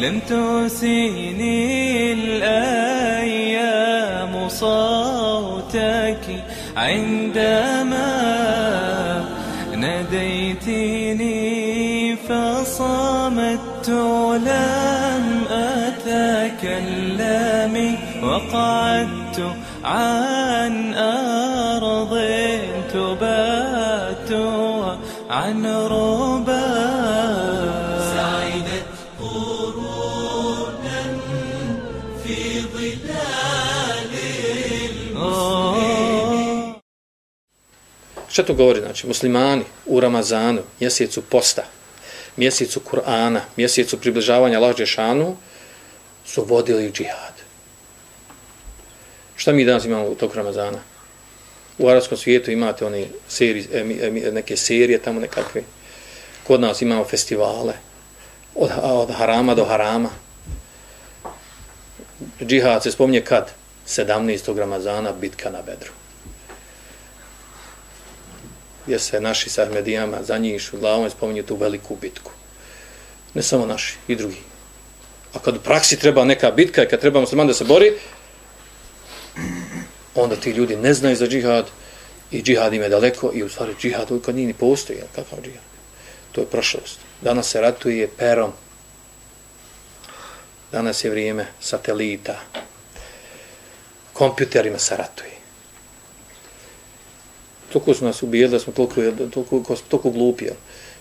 لم تسيني الأيام صوتك عندما ناديتني فصمت لم أتكلم وقعدت عن أرض تبات عن ربا في ظلال المسلمين Šta to govori? Znači, muslimani u Ramazanu, mjesecu posta, mjesecu Kur'ana, mjesecu približavanja Allah Đešanu, su vodili džihad. Šta mi danas imamo u tog Ramazana? U arabskom svijetu imate one seri, neke serije tamo nekakve. Kod nas imamo festivale. Od, od harama do harama. Džihad se spominje kad? 17. Ramazana, bitka na Bedru gdje se naši sa Ahmedijama za njih u glavom spominju tu veliku bitku. Ne samo naši, i drugi. A kad u praksi treba neka bitka i kad treba musliman da se bori, onda ti ljudi ne znaju za džihad i džihad im je daleko i u stvari džihad uvijek nije ni postoji. Kakav džihad? To je prošlost. Danas se ratuje perom. Danas je vrijeme satelita. Kompjuterima se ratuje toliko su nas ubijeli da smo toliko, toliko, toliko glupi.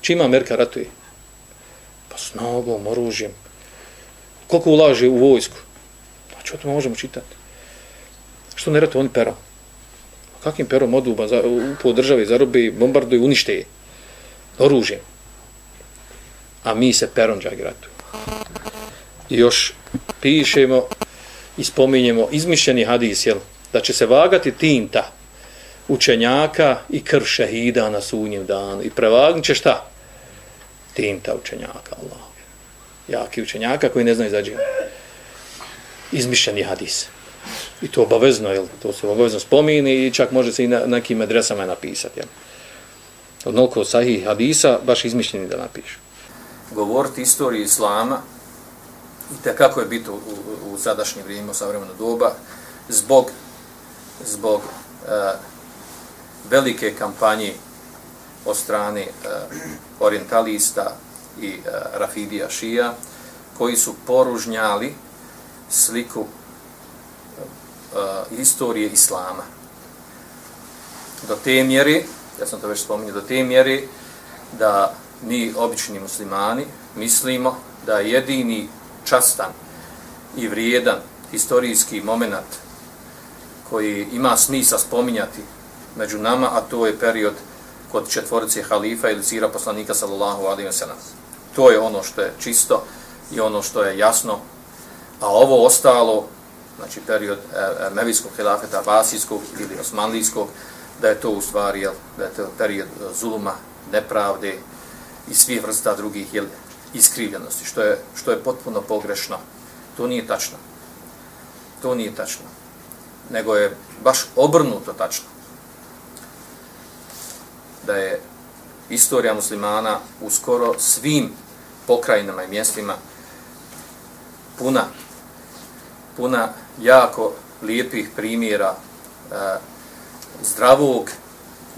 Čima Amerika ratuje? Pa s nogom, oružjem. Koliko ulaže u vojsku? Znači, o tome možemo čitati. Što ne ratuje oni perom? Kakvim perom odu po državi, zarobi, bombarduju, unište je? Oružjem. A mi se perom džagi ratuju. Još pišemo i spominjemo izmišljeni hadis, jel? Da će se vagati tinta, učenjaka i krv šehida na sunjem danu. I prevagnit će šta? Tinta učenjaka, Allah. Jaki učenjaka koji ne znaju zađe. Izmišljeni hadis. I to obavezno, jel? To se obavezno spomini i čak može se i na nekim adresama napisati, jel? Od sahih hadisa, baš izmišljeni da napišu. Govoriti istoriju Islama te kako je biti u, u, u sadašnje vrijeme, u savremeno doba, zbog, zbog e, velike kampanje od strane e, orientalista i e, rafidija šija, koji su poružnjali sliku e, istorije Islama. Do te mjere, ja sam to već spominio, do te mjere da mi, obični muslimani, mislimo da jedini častan i vrijedan historijski moment koji ima smisa spominjati među nama, a to je period kod četvorice halifa ili sira poslanika sallallahu alaihi wa sallam. To je ono što je čisto i ono što je jasno, a ovo ostalo, znači period e, e Mevijskog hilafeta, Vasijskog ili Osmanlijskog, da je to u stvari, jel, da je to period e, zuluma, nepravde i svih vrsta drugih jel, iskrivljenosti, što je, što je potpuno pogrešno. To nije tačno. To nije tačno. Nego je baš obrnuto tačno da je istorija muslimana u skoro svim pokrajinama i mjestima puna, puna jako lijepih primjera e, zdravog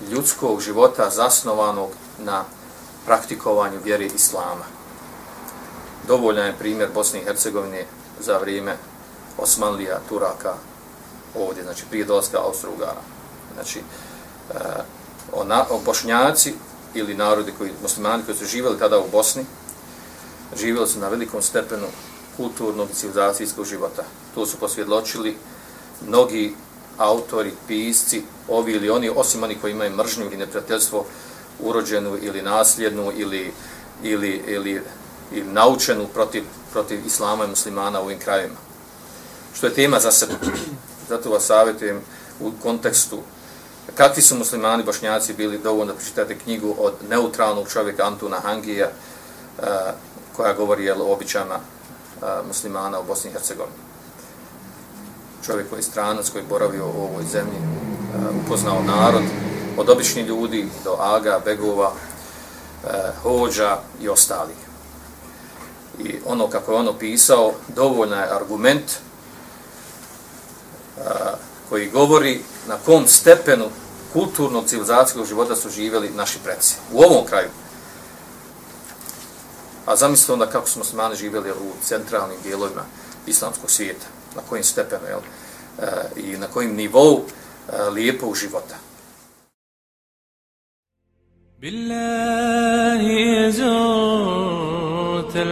ljudskog života zasnovanog na praktikovanju vjere Islama. Dovoljan je primjer Bosne i Hercegovine za vrijeme Osmanlija, Turaka, ovdje, znači prije dolaska Austro-Ugara. Znači, eh, e, o, na, o bošnjaci ili narodi koji, muslimani koji su živjeli tada u Bosni, živjeli su na velikom stepenu kulturnog i civilizacijskog života. To su posvjedločili mnogi autori, pisci, ovi ili oni, osim oni koji imaju mržnju ili neprijateljstvo urođenu ili nasljednu ili, ili, ili, i naučenu protiv, protiv islama i muslimana u ovim krajima. što je tema za sebe. Zato vas savjetujem u kontekstu kakvi su muslimani bošnjaci bili dovoljno da pročitate knjigu od neutralnog čovjeka Antuna Hangija uh, koja govori jel, o običama uh, eh, muslimana u Bosni i Hercegovini. Čovjek koji je stranac, koji je boravio u ovoj zemlji, uh, upoznao narod od običnih ljudi do aga, begova, hođa i ostalih i ono kako je ono pisao, dovoljna je argument a, koji govori na kom stepenu kulturnog civilizacijskog života su živjeli naši predsi. U ovom kraju. A zamislite onda kako smo smane živjeli u centralnim dijelovima islamskog svijeta. Na kojim stepenu, jel? E, I na kojim nivou e, lijepog života. Billah